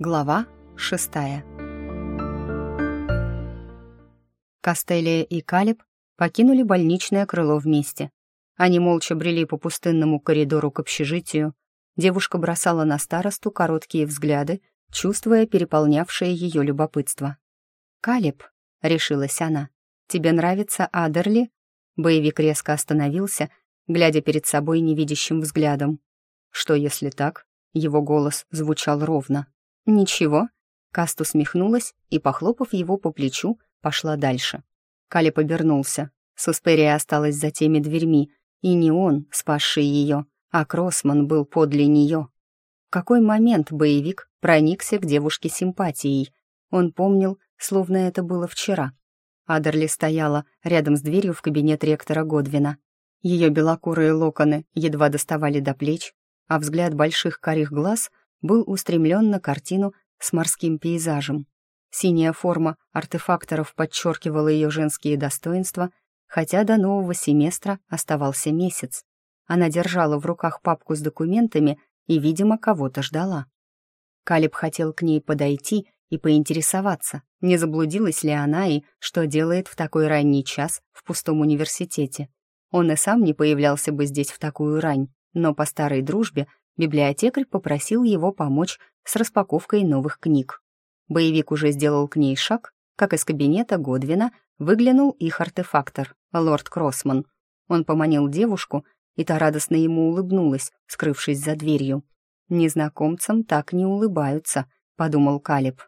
Глава шестая Костелия и Калиб покинули больничное крыло вместе. Они молча брели по пустынному коридору к общежитию. Девушка бросала на старосту короткие взгляды, чувствуя переполнявшее ее любопытство. «Калиб», — решилась она, — «тебе нравится Адерли?» Боевик резко остановился, глядя перед собой невидящим взглядом. «Что, если так?» Его голос звучал ровно. «Ничего». Каст усмехнулась и, похлопав его по плечу, пошла дальше. Кали побернулся. Сусперия осталась за теми дверьми, и не он, спасший ее, а Кроссман был подле нее. В какой момент боевик проникся к девушке симпатией? Он помнил, словно это было вчера. Адерли стояла рядом с дверью в кабинет ректора Годвина. Ее белокурые локоны едва доставали до плеч, а взгляд больших карих глаз был устремлен на картину с морским пейзажем. Синяя форма артефакторов подчеркивала ее женские достоинства, хотя до нового семестра оставался месяц. Она держала в руках папку с документами и, видимо, кого-то ждала. Калиб хотел к ней подойти и поинтересоваться, не заблудилась ли она и что делает в такой ранний час в пустом университете. Он и сам не появлялся бы здесь в такую рань, но по старой дружбе библиотекарь попросил его помочь с распаковкой новых книг. Боевик уже сделал к ней шаг, как из кабинета Годвина выглянул их артефактор, лорд Кроссман. Он поманил девушку, и та радостно ему улыбнулась, скрывшись за дверью. «Незнакомцам так не улыбаются», — подумал Калиб.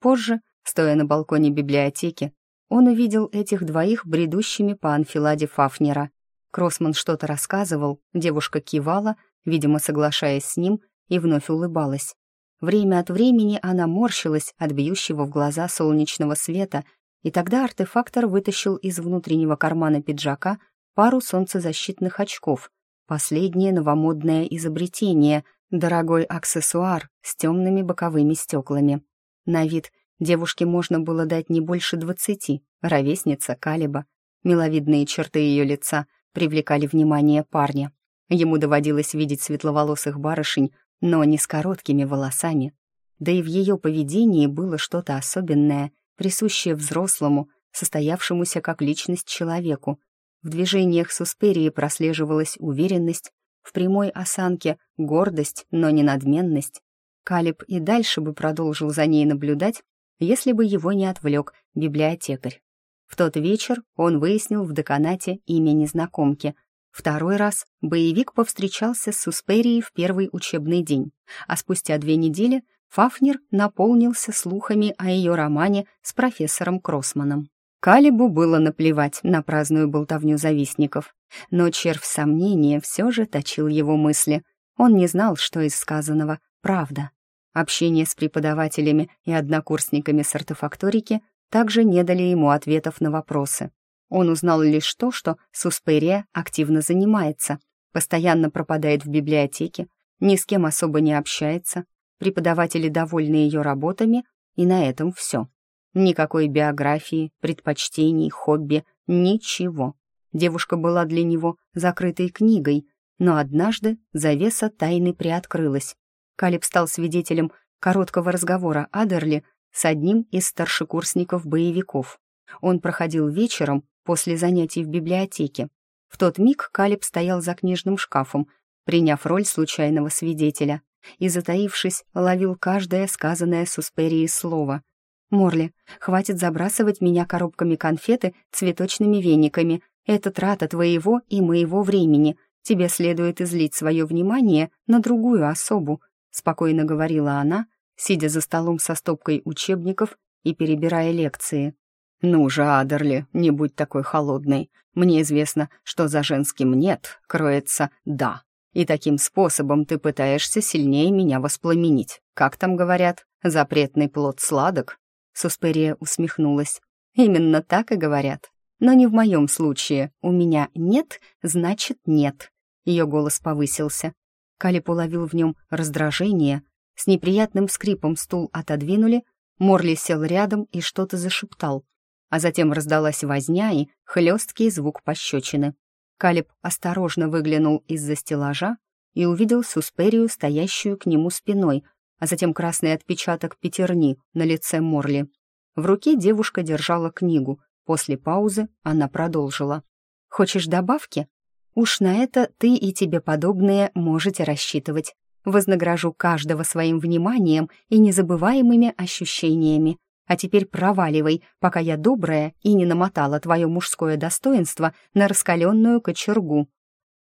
Позже, стоя на балконе библиотеки, он увидел этих двоих бредущими по анфиладе Фафнера. Кроссман что-то рассказывал, девушка кивала, видимо, соглашаясь с ним, и вновь улыбалась. Время от времени она морщилась от бьющего в глаза солнечного света, и тогда артефактор вытащил из внутреннего кармана пиджака пару солнцезащитных очков. Последнее новомодное изобретение, дорогой аксессуар с темными боковыми стеклами. На вид девушке можно было дать не больше двадцати, ровесница Калиба. Миловидные черты ее лица привлекали внимание парня. Ему доводилось видеть светловолосых барышень, но не с короткими волосами. Да и в ее поведении было что-то особенное, присущее взрослому, состоявшемуся как личность человеку. В движениях Сусперии прослеживалась уверенность, в прямой осанке гордость, но не надменность. Калиб и дальше бы продолжил за ней наблюдать, если бы его не отвлек библиотекарь. В тот вечер он выяснил в деканате имя незнакомки. Второй раз боевик повстречался с Сусперией в первый учебный день, а спустя две недели Фафнер наполнился слухами о ее романе с профессором Кроссманом. Калибу было наплевать на праздную болтовню завистников, но червь сомнения все же точил его мысли. Он не знал, что из сказанного правда. Общение с преподавателями и однокурсниками с артефакторики также не дали ему ответов на вопросы. Он узнал лишь то, что Сусперия активно занимается, постоянно пропадает в библиотеке, ни с кем особо не общается, преподаватели довольны ее работами, и на этом все. Никакой биографии, предпочтений, хобби, ничего. Девушка была для него закрытой книгой, но однажды завеса тайны приоткрылась. Калиб стал свидетелем короткого разговора Адерли с одним из старшекурсников-боевиков. Он проходил вечером после занятий в библиотеке. В тот миг Калиб стоял за книжным шкафом, приняв роль случайного свидетеля, и, затаившись, ловил каждое сказанное Сусперией слово. «Морли, хватит забрасывать меня коробками конфеты цветочными вениками. Это трата твоего и моего времени. Тебе следует излить свое внимание на другую особу», — спокойно говорила она, сидя за столом со стопкой учебников и перебирая лекции. «Ну же, Адерли, не будь такой холодной. Мне известно, что за женским «нет» кроется «да». И таким способом ты пытаешься сильнее меня воспламенить. Как там говорят, запретный плод сладок?» Сусперия усмехнулась. «Именно так и говорят. Но не в моем случае. У меня «нет» значит «нет». Ее голос повысился. Калип уловил в нем раздражение, с неприятным скрипом стул отодвинули, Морли сел рядом и что-то зашептал. А затем раздалась возня и хлесткий звук пощечины. Калиб осторожно выглянул из-за стеллажа и увидел Сусперию, стоящую к нему спиной, а затем красный отпечаток пятерни на лице Морли. В руке девушка держала книгу. После паузы она продолжила. «Хочешь добавки? Уж на это ты и тебе подобные можете рассчитывать. Вознагражу каждого своим вниманием и незабываемыми ощущениями. А теперь проваливай, пока я добрая и не намотала твое мужское достоинство на раскаленную кочергу».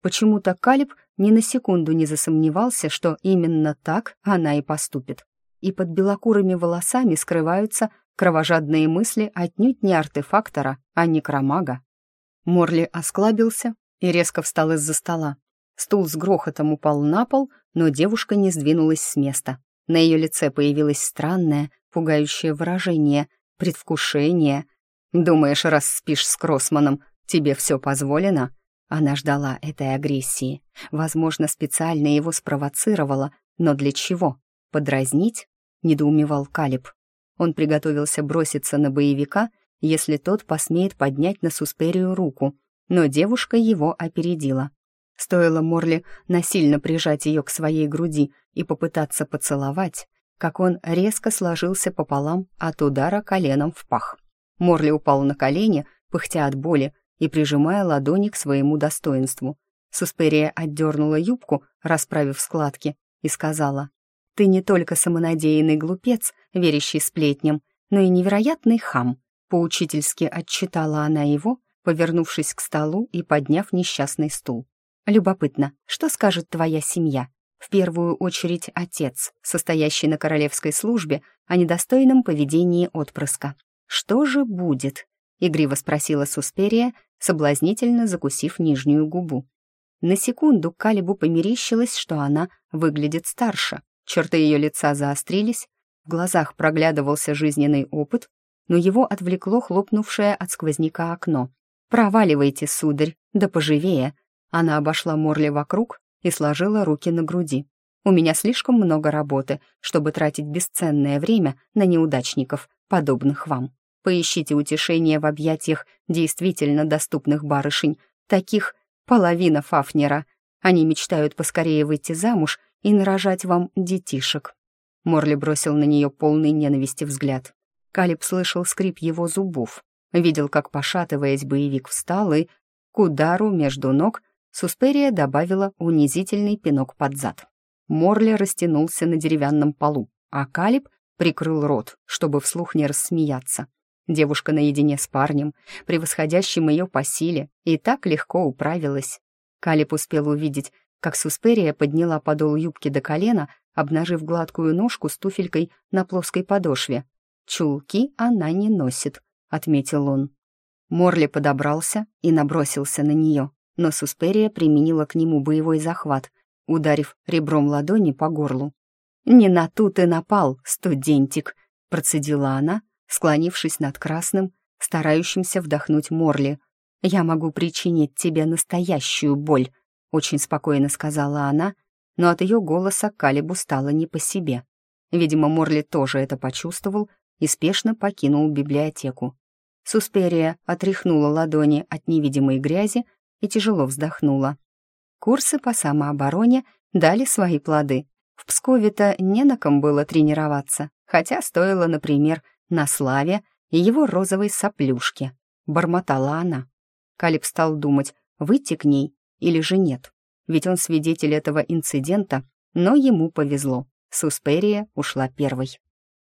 Почему-то Калиб ни на секунду не засомневался, что именно так она и поступит. И под белокурыми волосами скрываются кровожадные мысли отнюдь не артефактора, а некромага. Морли осклабился и резко встал из-за стола. Стул с грохотом упал на пол, но девушка не сдвинулась с места. На ее лице появилось странное, пугающее выражение, предвкушение. «Думаешь, раз спишь с Кроссманом, тебе все позволено?» Она ждала этой агрессии. Возможно, специально его спровоцировала, но для чего? Подразнить? Недоумевал Калиб. Он приготовился броситься на боевика, если тот посмеет поднять на Сусперию руку, но девушка его опередила. Стоило Морли насильно прижать ее к своей груди и попытаться поцеловать, как он резко сложился пополам от удара коленом в пах. Морли упал на колени, пыхтя от боли, и прижимая ладони к своему достоинству. Сусперия отдернула юбку, расправив складки, и сказала, «Ты не только самонадеянный глупец, верящий сплетням, но и невероятный хам», поучительски отчитала она его, повернувшись к столу и подняв несчастный стул. «Любопытно, что скажет твоя семья?» В первую очередь отец, состоящий на королевской службе, о недостойном поведении отпрыска. «Что же будет?» — игриво спросила Сусперия, соблазнительно закусив нижнюю губу. На секунду Калибу померещилось, что она выглядит старше. Черты ее лица заострились, в глазах проглядывался жизненный опыт, но его отвлекло хлопнувшее от сквозняка окно. «Проваливайте, сударь, да поживее!» Она обошла Морли вокруг и сложила руки на груди. «У меня слишком много работы, чтобы тратить бесценное время на неудачников, подобных вам». Поищите утешение в объятиях действительно доступных барышень, таких половина Фафнера. Они мечтают поскорее выйти замуж и нарожать вам детишек». Морли бросил на нее полный ненависти взгляд. Калиб слышал скрип его зубов, видел, как, пошатываясь, боевик встал и, к удару между ног, Сусперия добавила унизительный пинок под зад. Морли растянулся на деревянном полу, а Калиб прикрыл рот, чтобы вслух не рассмеяться. Девушка наедине с парнем, превосходящим ее по силе, и так легко управилась. Калип успел увидеть, как Сусперия подняла подол юбки до колена, обнажив гладкую ножку с туфелькой на плоской подошве. «Чулки она не носит», — отметил он. Морли подобрался и набросился на нее, но Сусперия применила к нему боевой захват, ударив ребром ладони по горлу. «Не на ту ты напал, студентик», — процедила она, склонившись над красным, старающимся вдохнуть Морли. «Я могу причинить тебе настоящую боль», — очень спокойно сказала она, но от ее голоса Калибу стало не по себе. Видимо, Морли тоже это почувствовал и спешно покинул библиотеку. Сусперия отряхнула ладони от невидимой грязи и тяжело вздохнула. Курсы по самообороне дали свои плоды. В Пскове-то не на ком было тренироваться, хотя стоило, например, на Славе и его розовой соплюшке. Бормотала она. Калиб стал думать, выйти к ней или же нет. Ведь он свидетель этого инцидента, но ему повезло. Сусперия ушла первой.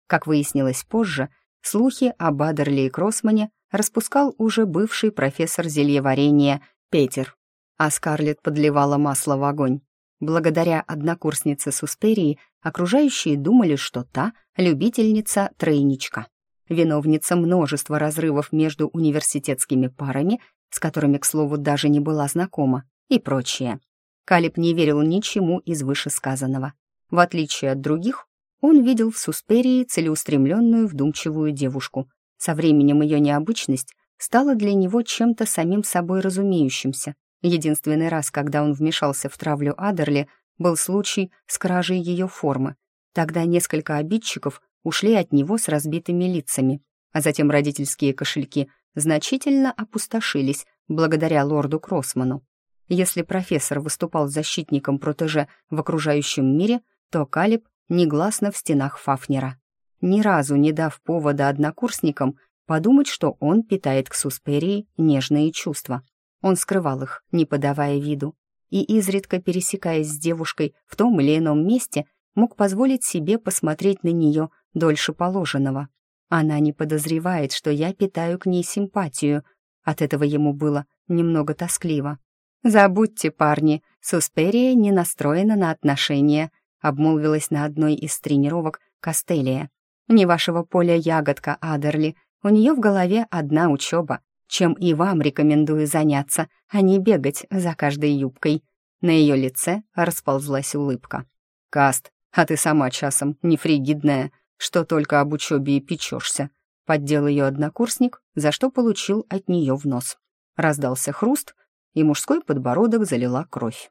Как выяснилось позже, слухи об Адерле и Кроссмане распускал уже бывший профессор зельеварения Петер, а Скарлетт подливала масло в огонь. Благодаря однокурснице Сусперии окружающие думали, что та — любительница тройничка. Виновница множества разрывов между университетскими парами, с которыми, к слову, даже не была знакома, и прочее. Калиб не верил ничему из вышесказанного. В отличие от других, он видел в Сусперии целеустремленную, вдумчивую девушку. Со временем ее необычность стала для него чем-то самим собой разумеющимся, Единственный раз, когда он вмешался в травлю Адерли, был случай с кражей ее формы. Тогда несколько обидчиков ушли от него с разбитыми лицами, а затем родительские кошельки значительно опустошились благодаря лорду Кроссману. Если профессор выступал защитником протеже в окружающем мире, то Калиб негласно в стенах Фафнера, ни разу не дав повода однокурсникам подумать, что он питает к Сусперии нежные чувства. Он скрывал их, не подавая виду, и, изредка пересекаясь с девушкой в том или ином месте, мог позволить себе посмотреть на нее дольше положенного. Она не подозревает, что я питаю к ней симпатию. От этого ему было немного тоскливо. «Забудьте, парни, Сусперия не настроена на отношения», обмолвилась на одной из тренировок Костелия. «Не вашего поля ягодка, Адерли. У нее в голове одна учеба, чем и вам рекомендую заняться, а не бегать за каждой юбкой». На ее лице расползлась улыбка. «Каст, а ты сама часом не фригидная, что только об учебе и печешься», поддел ее однокурсник, за что получил от нее в нос. Раздался хруст, и мужской подбородок залила кровь.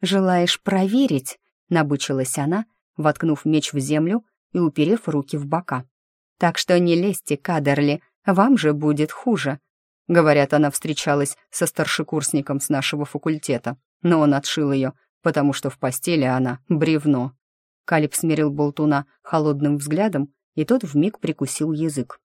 «Желаешь проверить?» — набычилась она, воткнув меч в землю и уперев руки в бока. «Так что не лезьте, Кадерли, вам же будет хуже». Говорят, она встречалась со старшекурсником с нашего факультета, но он отшил ее, потому что в постели она бревно. Калиб смирил болтуна холодным взглядом, и тот вмиг прикусил язык.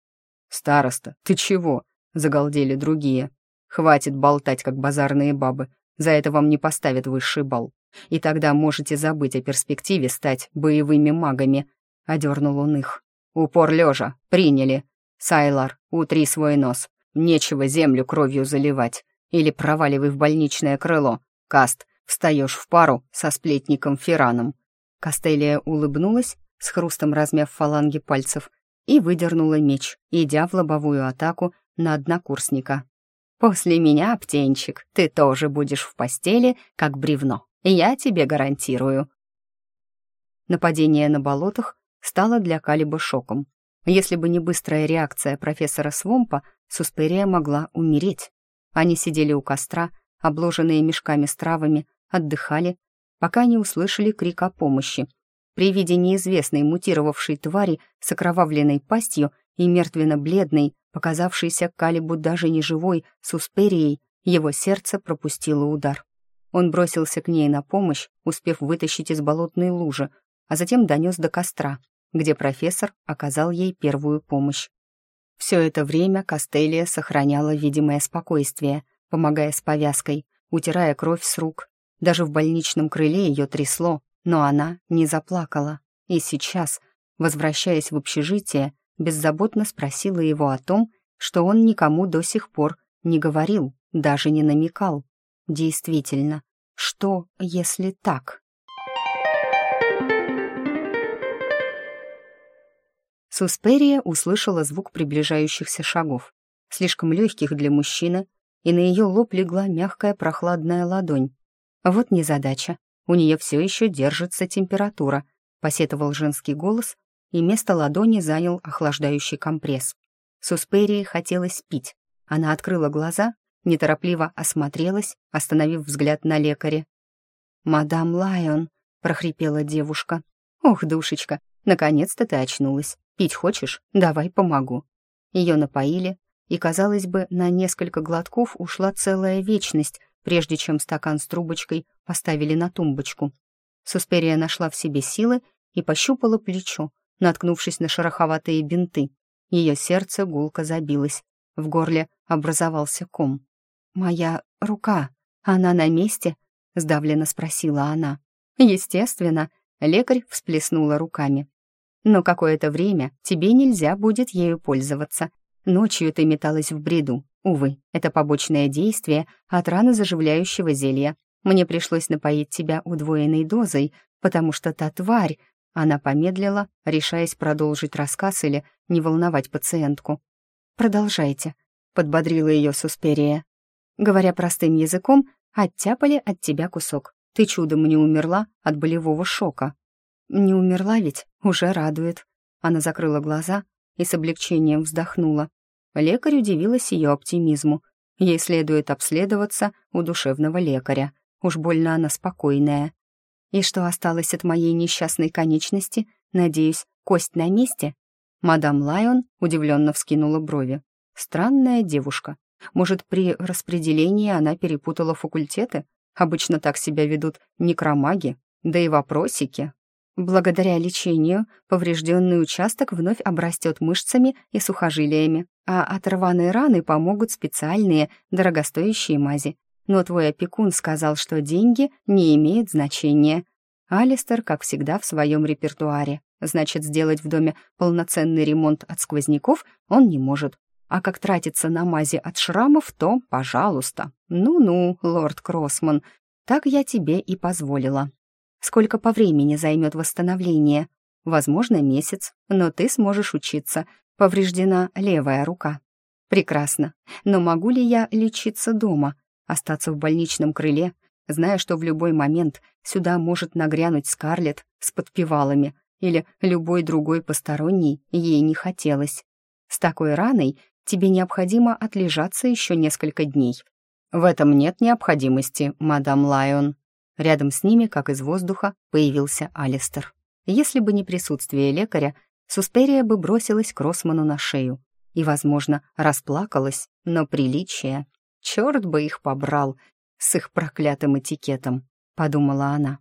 «Староста, ты чего?» — загалдели другие. Хватит болтать, как базарные бабы. За это вам не поставят высший бал. И тогда можете забыть о перспективе стать боевыми магами. Одернул он их. Упор лежа. Приняли. Сайлар, утри свой нос. Нечего землю кровью заливать. Или проваливай в больничное крыло. Каст, встаешь в пару со сплетником Фераном. Кастелия улыбнулась, с хрустом размяв фаланги пальцев, и выдернула меч, идя в лобовую атаку на однокурсника. После меня, птенчик, ты тоже будешь в постели, как бревно. Я тебе гарантирую». Нападение на болотах стало для Калиба шоком. Если бы не быстрая реакция профессора Свомпа, Сусперия могла умереть. Они сидели у костра, обложенные мешками с травами, отдыхали, пока не услышали крик о помощи. При виде неизвестной мутировавшей твари с окровавленной пастью и мертвенно-бледной, показавшейся Калибу даже не живой, Сусперией, его сердце пропустило удар. Он бросился к ней на помощь, успев вытащить из болотной лужи, а затем донес до костра, где профессор оказал ей первую помощь. Все это время Костелия сохраняла видимое спокойствие, помогая с повязкой, утирая кровь с рук. Даже в больничном крыле ее трясло, но она не заплакала. И сейчас, возвращаясь в общежитие, беззаботно спросила его о том, что он никому до сих пор не говорил, даже не намекал. Действительно, что, если так? Сусперия услышала звук приближающихся шагов, слишком легких для мужчины, и на ее лоб легла мягкая прохладная ладонь. Вот незадача, у нее все еще держится температура, посетовал женский голос, и место ладони занял охлаждающий компресс. Сусперии хотелось пить. Она открыла глаза, неторопливо осмотрелась, остановив взгляд на лекаре. «Мадам Лайон», — прохрипела девушка. «Ох, душечка, наконец-то ты очнулась. Пить хочешь? Давай помогу». Ее напоили, и, казалось бы, на несколько глотков ушла целая вечность, прежде чем стакан с трубочкой поставили на тумбочку. Сусперия нашла в себе силы и пощупала плечо, наткнувшись на шероховатые бинты. Ее сердце гулко забилось, в горле образовался ком. «Моя рука, она на месте?» — сдавленно спросила она. «Естественно», — лекарь всплеснула руками. «Но какое-то время тебе нельзя будет ею пользоваться. Ночью ты металась в бреду. Увы, это побочное действие от раны заживляющего зелья. Мне пришлось напоить тебя удвоенной дозой, потому что та тварь, она помедлила, решаясь продолжить рассказ или не волновать пациентку. «Продолжайте», — подбодрила ее Сусперия. Говоря простым языком, оттяпали от тебя кусок. Ты чудом не умерла от болевого шока. Не умерла ведь, уже радует. Она закрыла глаза и с облегчением вздохнула. Лекарь удивилась ее оптимизму. Ей следует обследоваться у душевного лекаря. Уж больно она спокойная. И что осталось от моей несчастной конечности? Надеюсь, кость на месте?» Мадам Лайон удивленно вскинула брови. «Странная девушка. Может, при распределении она перепутала факультеты? Обычно так себя ведут некромаги, да и вопросики». Благодаря лечению поврежденный участок вновь обрастет мышцами и сухожилиями, а от рваной раны помогут специальные дорогостоящие мази. Но твой опекун сказал, что деньги не имеют значения. Алистер, как всегда, в своем репертуаре. Значит, сделать в доме полноценный ремонт от сквозняков он не может. А как тратиться на мази от шрамов, то пожалуйста. Ну-ну, лорд Кроссман, так я тебе и позволила. Сколько по времени займет восстановление? Возможно, месяц, но ты сможешь учиться. Повреждена левая рука. Прекрасно. Но могу ли я лечиться дома? Остаться в больничном крыле, зная, что в любой момент сюда может нагрянуть Скарлетт с подпевалами или любой другой посторонний ей не хотелось. С такой раной тебе необходимо отлежаться еще несколько дней. В этом нет необходимости, мадам Лайон. Рядом с ними, как из воздуха, появился Алистер. Если бы не присутствие лекаря, Сусперия бы бросилась к Росману на шею и, возможно, расплакалась, но приличие. Черт бы их побрал с их проклятым этикетом, подумала она.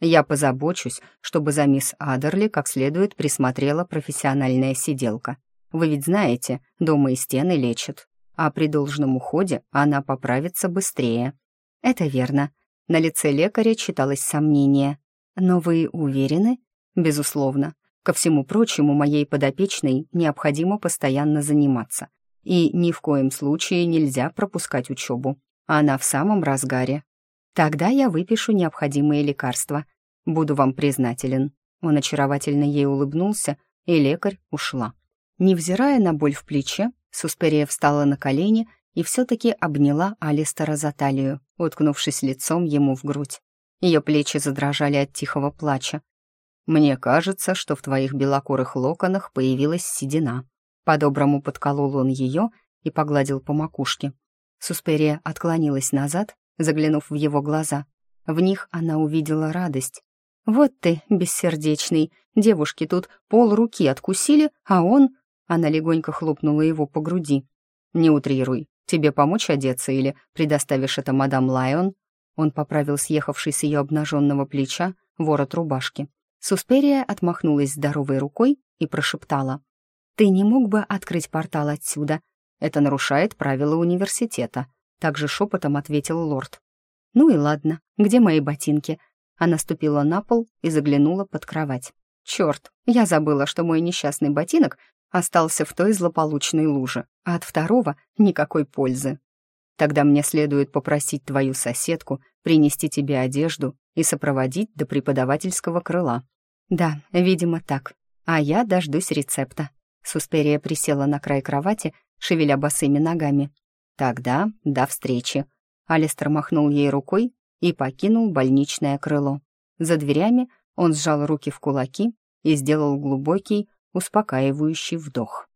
Я позабочусь, чтобы за мисс Адерли как следует присмотрела профессиональная сиделка. Вы ведь знаете, дома и стены лечат, а при должном уходе она поправится быстрее. Это верно, на лице лекаря читалось сомнение. «Но вы уверены?» «Безусловно. Ко всему прочему, моей подопечной необходимо постоянно заниматься. И ни в коем случае нельзя пропускать учебу. Она в самом разгаре. Тогда я выпишу необходимые лекарства. Буду вам признателен». Он очаровательно ей улыбнулся, и лекарь ушла. Невзирая на боль в плече, Сусперия встала на колени и все-таки обняла Алистера за талию, уткнувшись лицом ему в грудь. Ее плечи задрожали от тихого плача. «Мне кажется, что в твоих белокурых локонах появилась седина». По-доброму подколол он ее и погладил по макушке. Сусперия отклонилась назад, заглянув в его глаза. В них она увидела радость. «Вот ты, бессердечный, девушки тут пол руки откусили, а он...» Она легонько хлопнула его по груди. «Не утрируй, Тебе помочь одеться или предоставишь это мадам Лайон?» Он поправил съехавший с ее обнаженного плеча ворот рубашки. Сусперия отмахнулась здоровой рукой и прошептала. «Ты не мог бы открыть портал отсюда? Это нарушает правила университета», — также шепотом ответил лорд. «Ну и ладно, где мои ботинки?» Она ступила на пол и заглянула под кровать. «Черт, я забыла, что мой несчастный ботинок остался в той злополучной луже, а от второго никакой пользы. Тогда мне следует попросить твою соседку принести тебе одежду и сопроводить до преподавательского крыла. Да, видимо, так. А я дождусь рецепта. Сусперия присела на край кровати, шевеля босыми ногами. Тогда до встречи. Алистер махнул ей рукой и покинул больничное крыло. За дверями он сжал руки в кулаки и сделал глубокий, успокаивающий вдох.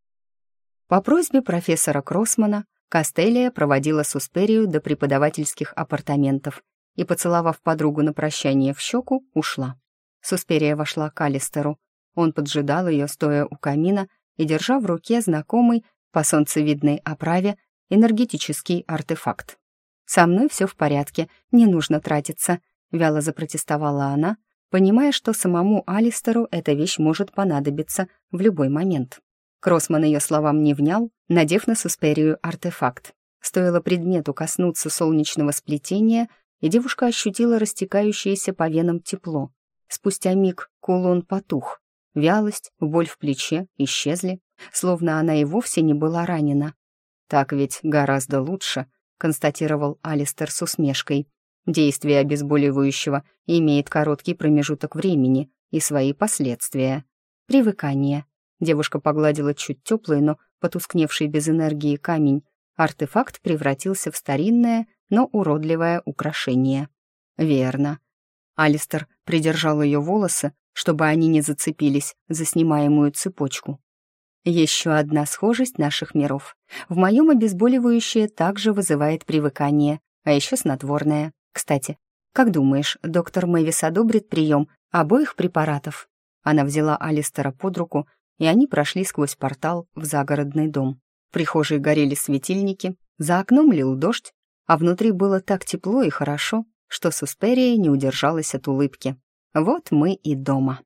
По просьбе профессора Кроссмана Кастелия проводила Сусперию до преподавательских апартаментов и, поцеловав подругу на прощание в щеку, ушла. Сусперия вошла к Алистеру. Он поджидал ее, стоя у камина и держа в руке знакомый по солнцевидной оправе энергетический артефакт. «Со мной все в порядке, не нужно тратиться», — вяло запротестовала она, понимая, что самому Алистеру эта вещь может понадобиться в любой момент. Кроссман ее словам не внял, надев на Сусперию артефакт. Стоило предмету коснуться солнечного сплетения, и девушка ощутила растекающееся по венам тепло. Спустя миг кулон потух. Вялость, боль в плече исчезли, словно она и вовсе не была ранена. «Так ведь гораздо лучше», — констатировал Алистер с усмешкой. Действие обезболивающего имеет короткий промежуток времени и свои последствия. Привыкание. Девушка погладила чуть теплый, но потускневший без энергии камень. Артефакт превратился в старинное, но уродливое украшение. Верно. Алистер придержал ее волосы, чтобы они не зацепились за снимаемую цепочку. Еще одна схожесть наших миров. В моем обезболивающее также вызывает привыкание, а еще снотворное. Кстати, как думаешь, доктор Мэвис одобрит прием обоих препаратов?» Она взяла Алистера под руку, и они прошли сквозь портал в загородный дом. В прихожей горели светильники, за окном лил дождь, а внутри было так тепло и хорошо, что Сусперия не удержалась от улыбки. Вот мы и дома.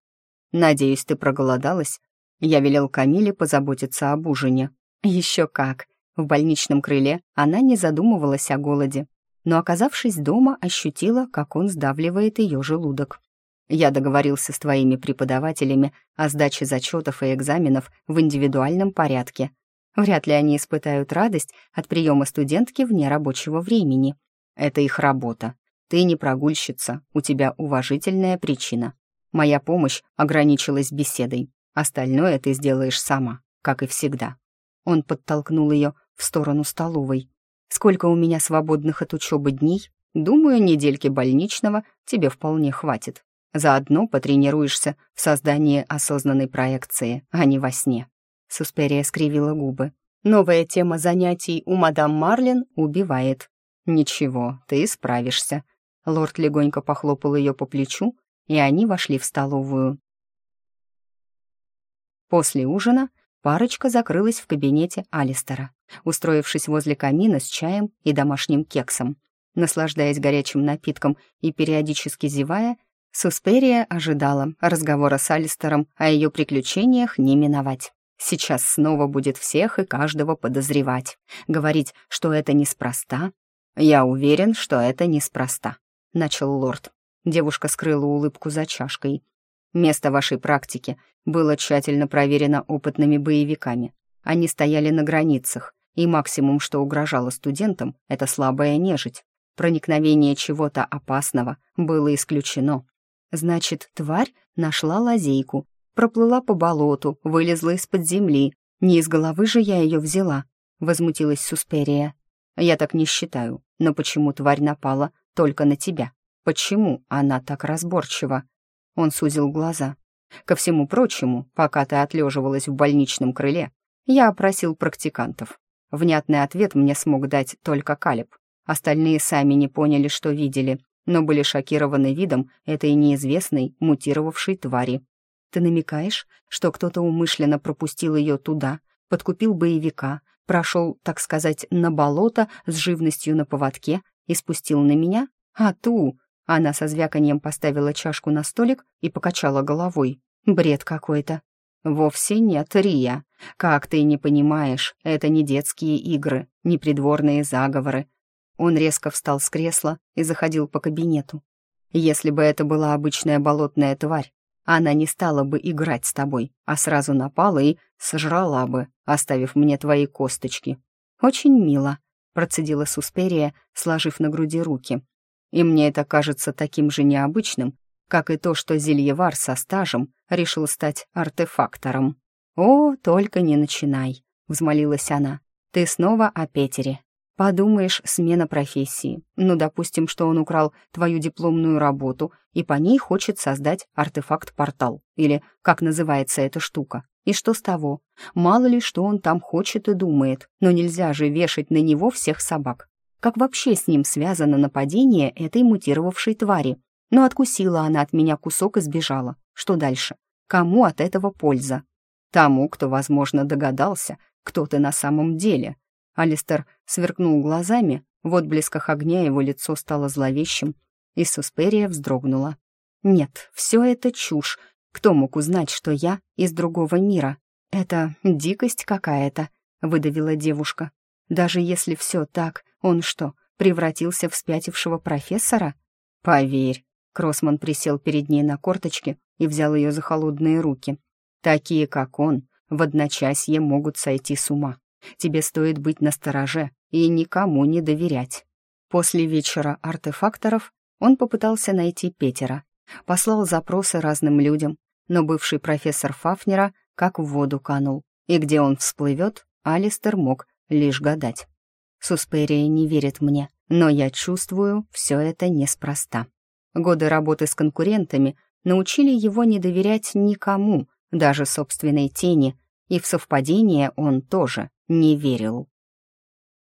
Надеюсь, ты проголодалась? Я велел Камиле позаботиться об ужине. Еще как. В больничном крыле она не задумывалась о голоде, но, оказавшись дома, ощутила, как он сдавливает ее желудок. Я договорился с твоими преподавателями о сдаче зачетов и экзаменов в индивидуальном порядке. Вряд ли они испытают радость от приема студентки вне рабочего времени. Это их работа. Ты не прогульщица, у тебя уважительная причина. Моя помощь ограничилась беседой. Остальное ты сделаешь сама, как и всегда. Он подтолкнул ее в сторону столовой. «Сколько у меня свободных от учебы дней? Думаю, недельки больничного тебе вполне хватит. Заодно потренируешься в создании осознанной проекции, а не во сне». Сусперия скривила губы. «Новая тема занятий у мадам Марлин убивает». «Ничего, ты справишься». Лорд легонько похлопал ее по плечу, и они вошли в столовую. После ужина парочка закрылась в кабинете Алистера, устроившись возле камина с чаем и домашним кексом. Наслаждаясь горячим напитком и периодически зевая, Сусперия ожидала разговора с Алистером о ее приключениях не миновать. Сейчас снова будет всех и каждого подозревать, говорить, что это неспроста. «Я уверен, что это неспроста», — начал лорд. Девушка скрыла улыбку за чашкой. Место вашей практики было тщательно проверено опытными боевиками. Они стояли на границах, и максимум, что угрожало студентам, это слабая нежить. Проникновение чего-то опасного было исключено. Значит, тварь нашла лазейку, проплыла по болоту, вылезла из-под земли. Не из головы же я ее взяла, возмутилась Сусперия. Я так не считаю, но почему тварь напала только на тебя? Почему она так разборчива? Он сузил глаза. Ко всему прочему, пока ты отлеживалась в больничном крыле, я опросил практикантов. Внятный ответ мне смог дать только Калеб. Остальные сами не поняли, что видели, но были шокированы видом этой неизвестной, мутировавшей твари. Ты намекаешь, что кто-то умышленно пропустил ее туда, подкупил боевика, прошел, так сказать, на болото с живностью на поводке и спустил на меня? А ту, она со звяканьем поставила чашку на столик и покачала головой. Бред какой-то. Вовсе нет, Рия. Как ты не понимаешь, это не детские игры, не придворные заговоры. Он резко встал с кресла и заходил по кабинету. Если бы это была обычная болотная тварь, она не стала бы играть с тобой, а сразу напала и сожрала бы, оставив мне твои косточки. Очень мило, процедила Сусперия, сложив на груди руки. И мне это кажется таким же необычным, как и то, что Зельевар со стажем решил стать артефактором. «О, только не начинай», — взмолилась она. «Ты снова о Петере. Подумаешь, смена профессии. Ну, допустим, что он украл твою дипломную работу и по ней хочет создать артефакт-портал. Или как называется эта штука. И что с того? Мало ли, что он там хочет и думает, но нельзя же вешать на него всех собак. Как вообще с ним связано нападение этой мутировавшей твари? Но откусила она от меня кусок и сбежала. Что дальше? Кому от этого польза? Тому, кто, возможно, догадался, кто ты на самом деле. Алистер сверкнул глазами, в отблесках огня его лицо стало зловещим, и Сусперия вздрогнула. «Нет, все это чушь. Кто мог узнать, что я из другого мира? Это дикость какая-то», — выдавила девушка. «Даже если все так, он что, превратился в спятившего профессора? Поверь. Кроссман присел перед ней на корточки и взял ее за холодные руки. Такие, как он, в одночасье могут сойти с ума. Тебе стоит быть настороже и никому не доверять. После вечера артефакторов он попытался найти Петера, послал запросы разным людям, но бывший профессор Фафнера как в воду канул, и где он всплывет, Алистер мог лишь гадать. Сусперия не верит мне, но я чувствую, все это неспроста. Годы работы с конкурентами научили его не доверять никому, даже собственной тени, и в совпадение он тоже не верил.